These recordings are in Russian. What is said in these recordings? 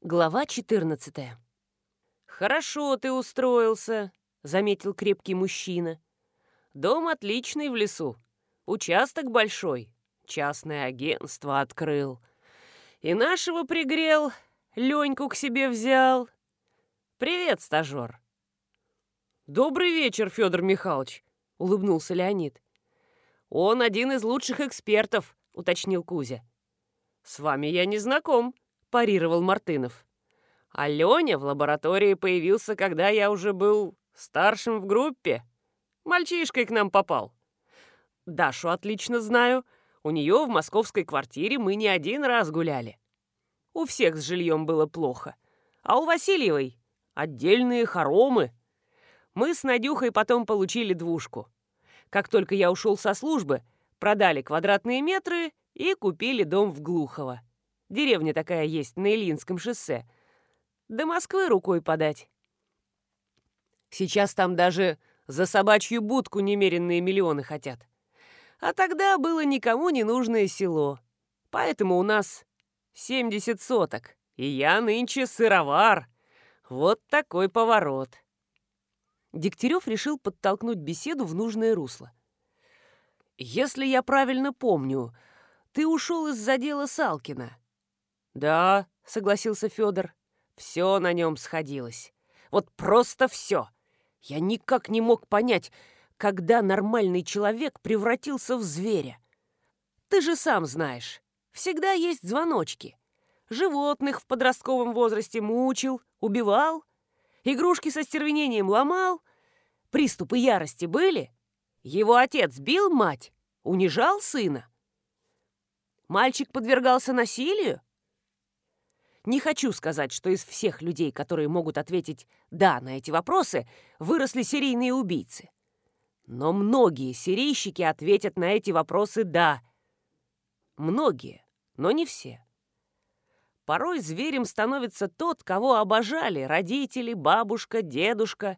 Глава 14 «Хорошо ты устроился», — заметил крепкий мужчина. «Дом отличный в лесу. Участок большой. Частное агентство открыл. И нашего пригрел, Леньку к себе взял. Привет, стажер». «Добрый вечер, Федор Михайлович», — улыбнулся Леонид. «Он один из лучших экспертов», — уточнил Кузя. «С вами я не знаком», — парировал Мартынов. «А Леня в лаборатории появился, когда я уже был старшим в группе. Мальчишкой к нам попал. Дашу отлично знаю. У нее в московской квартире мы не один раз гуляли. У всех с жильем было плохо. А у Васильевой отдельные хоромы. Мы с Надюхой потом получили двушку. Как только я ушел со службы, продали квадратные метры и купили дом в Глухово. Деревня такая есть на Ильинском шоссе. До Москвы рукой подать. Сейчас там даже за собачью будку немеренные миллионы хотят. А тогда было никому не нужное село. Поэтому у нас 70 соток. И я нынче сыровар. Вот такой поворот. Дегтярев решил подтолкнуть беседу в нужное русло. «Если я правильно помню, ты ушел из-за дела Салкина. «Да», — согласился Федор, — «все на нем сходилось. Вот просто все. Я никак не мог понять, когда нормальный человек превратился в зверя. Ты же сам знаешь, всегда есть звоночки. Животных в подростковом возрасте мучил, убивал, игрушки со стервенением ломал. Приступы ярости были? Его отец бил мать, унижал сына. Мальчик подвергался насилию? Не хочу сказать, что из всех людей, которые могут ответить «да» на эти вопросы, выросли серийные убийцы. Но многие серийщики ответят на эти вопросы «да». Многие, но не все. Порой зверем становится тот, кого обожали родители, бабушка, дедушка.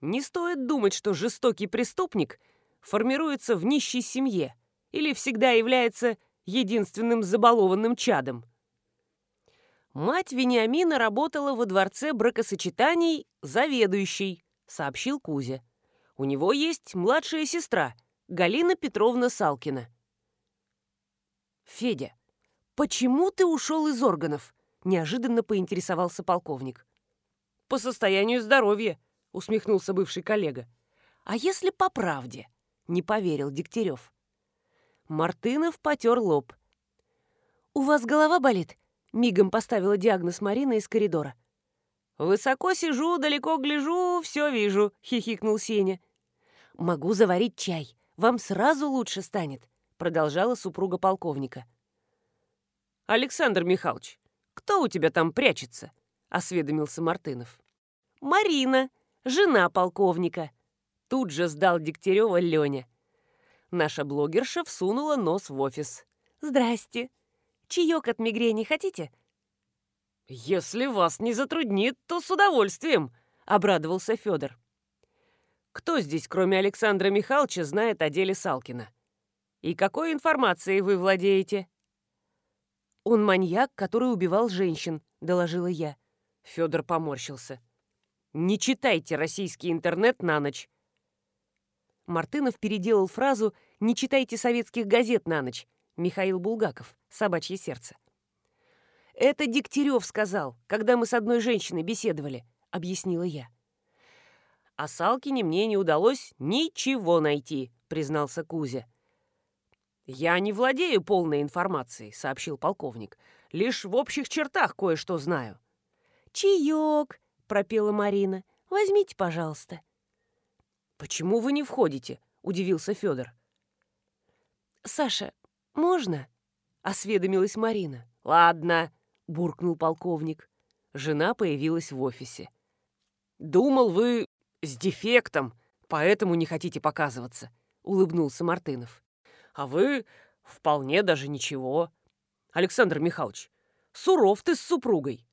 Не стоит думать, что жестокий преступник формируется в нищей семье или всегда является единственным забалованным чадом. Мать Вениамина работала во дворце бракосочетаний заведующей, сообщил Кузя. У него есть младшая сестра, Галина Петровна Салкина. Федя, почему ты ушел из органов? Неожиданно поинтересовался полковник. По состоянию здоровья, усмехнулся бывший коллега. А если по правде? Не поверил Дегтярев. Мартынов потер лоб. «У вас голова болит?» Мигом поставила диагноз Марина из коридора. «Высоко сижу, далеко гляжу, все вижу», — хихикнул Сеня. «Могу заварить чай. Вам сразу лучше станет», — продолжала супруга полковника. «Александр Михайлович, кто у тебя там прячется?» — осведомился Мартынов. «Марина, жена полковника», — тут же сдал Дегтярева Леня. Наша блогерша всунула нос в офис. «Здрасте», Чаек от мигрени хотите?» «Если вас не затруднит, то с удовольствием», — обрадовался Федор. «Кто здесь, кроме Александра Михайловича, знает о деле Салкина? И какой информацией вы владеете?» «Он маньяк, который убивал женщин», — доложила я. Федор поморщился. «Не читайте российский интернет на ночь». Мартынов переделал фразу «Не читайте советских газет на ночь» Михаил Булгаков, «Собачье сердце». «Это Дегтярев сказал, когда мы с одной женщиной беседовали», — объяснила я. «О Салкине мне не удалось ничего найти», — признался Кузя. «Я не владею полной информацией», — сообщил полковник. «Лишь в общих чертах кое-что знаю». «Чаек», — пропела Марина. «Возьмите, пожалуйста». «Почему вы не входите?» — удивился Федор. «Саша, «Можно?» — осведомилась Марина. «Ладно», — буркнул полковник. Жена появилась в офисе. «Думал, вы с дефектом, поэтому не хотите показываться», — улыбнулся Мартынов. «А вы вполне даже ничего. Александр Михайлович, суров ты с супругой».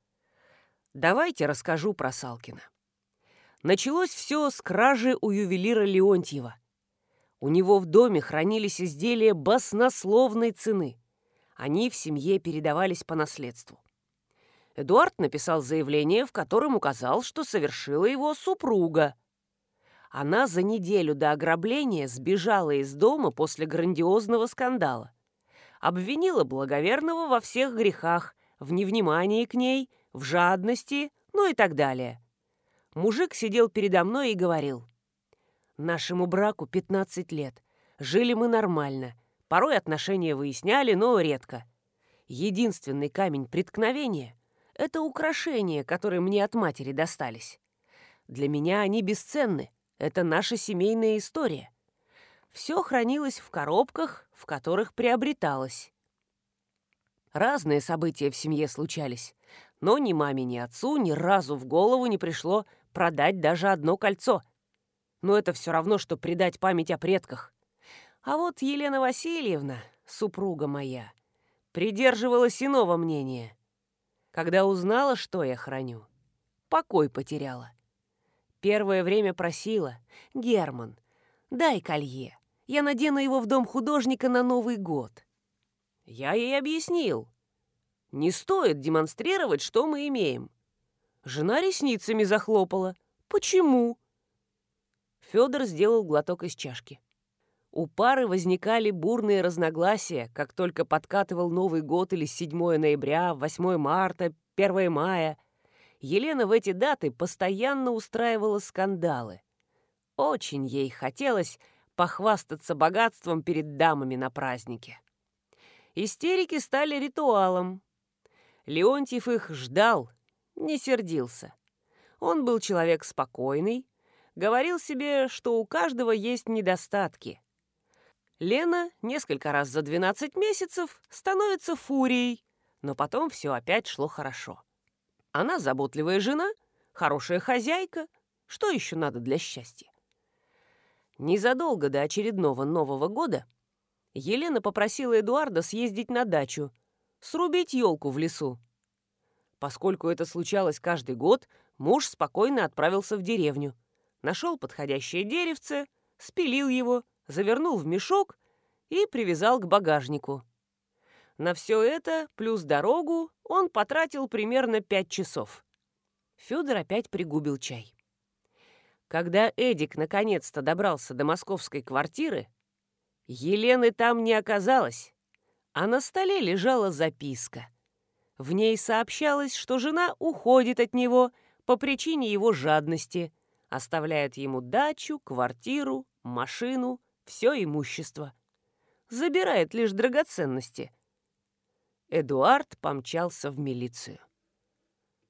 Давайте расскажу про Салкина. Началось все с кражи у ювелира Леонтьева — у него в доме хранились изделия баснословной цены. Они в семье передавались по наследству. Эдуард написал заявление, в котором указал, что совершила его супруга. Она за неделю до ограбления сбежала из дома после грандиозного скандала. Обвинила благоверного во всех грехах, в невнимании к ней, в жадности, ну и так далее. Мужик сидел передо мной и говорил. «Нашему браку 15 лет. Жили мы нормально. Порой отношения выясняли, но редко. Единственный камень преткновения — это украшения, которые мне от матери достались. Для меня они бесценны. Это наша семейная история. Все хранилось в коробках, в которых приобреталось. Разные события в семье случались, но ни маме, ни отцу ни разу в голову не пришло продать даже одно кольцо. Но это все равно, что предать память о предках. А вот Елена Васильевна, супруга моя, придерживалась иного мнения. Когда узнала, что я храню, покой потеряла. Первое время просила, «Герман, дай колье, я надену его в дом художника на Новый год». Я ей объяснил, не стоит демонстрировать, что мы имеем. Жена ресницами захлопала. Почему? Федор сделал глоток из чашки. У пары возникали бурные разногласия, как только подкатывал Новый год или 7 ноября, 8 марта, 1 мая. Елена в эти даты постоянно устраивала скандалы. Очень ей хотелось похвастаться богатством перед дамами на празднике. Истерики стали ритуалом. Леонтьев их ждал, не сердился. Он был человек спокойный, говорил себе, что у каждого есть недостатки. Лена несколько раз за 12 месяцев становится фурией, но потом все опять шло хорошо. Она заботливая жена, хорошая хозяйка. Что еще надо для счастья? Незадолго до очередного Нового года Елена попросила Эдуарда съездить на дачу, срубить елку в лесу. Поскольку это случалось каждый год, муж спокойно отправился в деревню. Нашел подходящее деревце, спилил его, завернул в мешок и привязал к багажнику. На все это, плюс дорогу, он потратил примерно пять часов. Федор опять пригубил чай. Когда Эдик наконец-то добрался до московской квартиры, Елены там не оказалось, а на столе лежала записка — в ней сообщалось, что жена уходит от него по причине его жадности, оставляет ему дачу, квартиру, машину, все имущество. Забирает лишь драгоценности. Эдуард помчался в милицию.